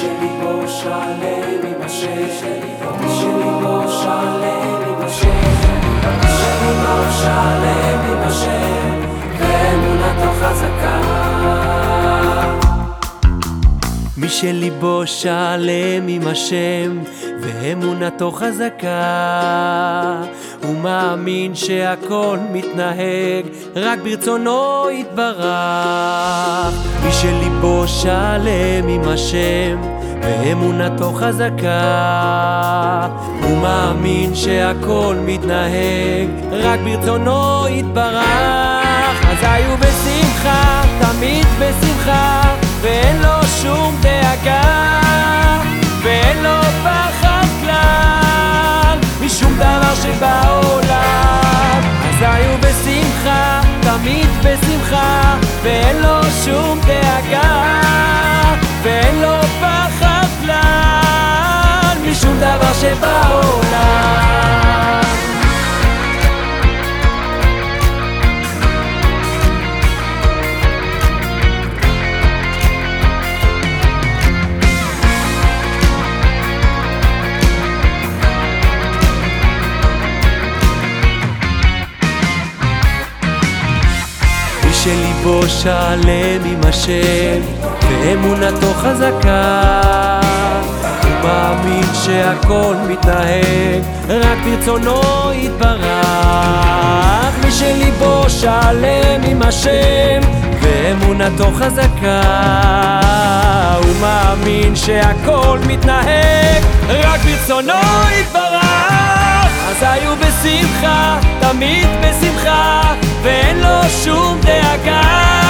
שליבו שלם עם השם, שליבו שלם עם השם, ואמונתו חזקה. מי שליבו שלם עם השם ואמונתו חזקה הוא מאמין שהכל מתנהג רק ברצונו יתברך. מי שליבו שלם עם השם ואמונתו חזקה. הוא מאמין שהכל מתנהג רק ברצונו יתברך. אזי הוא בשמחה, תמיד בשמחה ואין לו שום דאגה תמיד בשמחה ואין לו שום דאגה ואין לו פחד כלל משום דבר שבעולם שליבו שלם עם השם ואמונתו חזקה. הוא מאמין שהכל מתנהג רק ברצונו יתברך. שליבו שלם עם השם ואמונתו חזקה. הוא מאמין שהכל מתנהג רק ברצונו יתברך. אזי הוא בשמחה, תמיד בשמחה ואין לו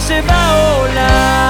se va a volar.